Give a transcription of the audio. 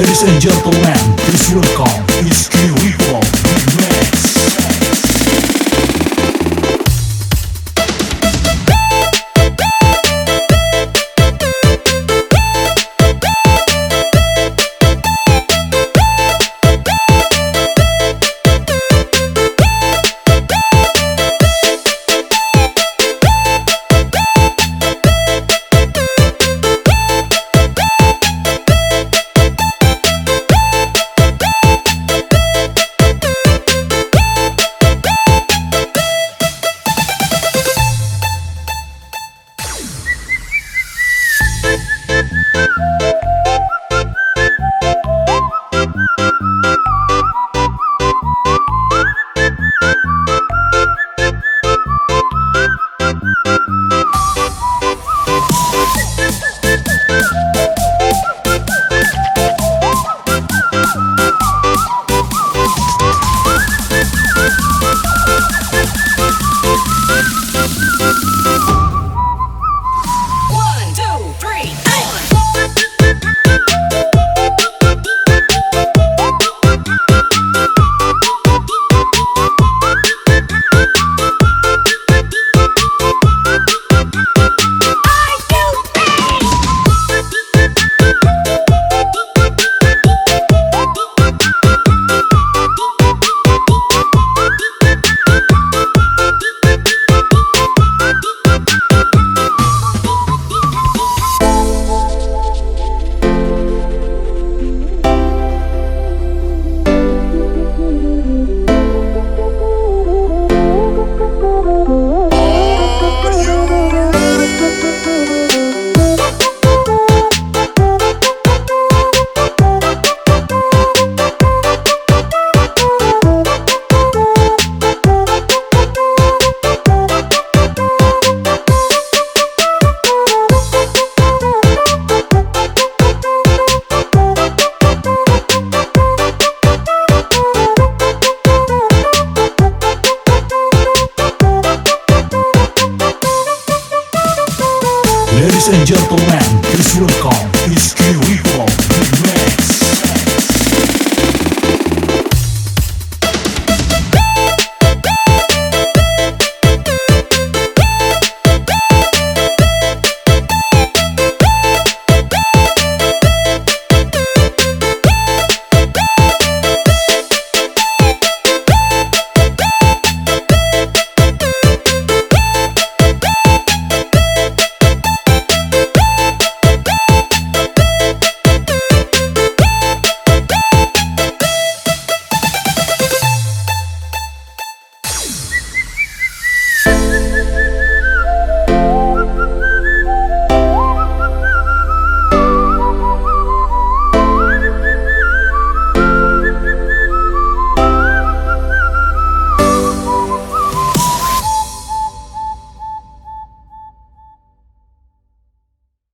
Ladies and gentlemen, please welcome Whiskey and gentlemen, please welcome Whiskey Rico Remix.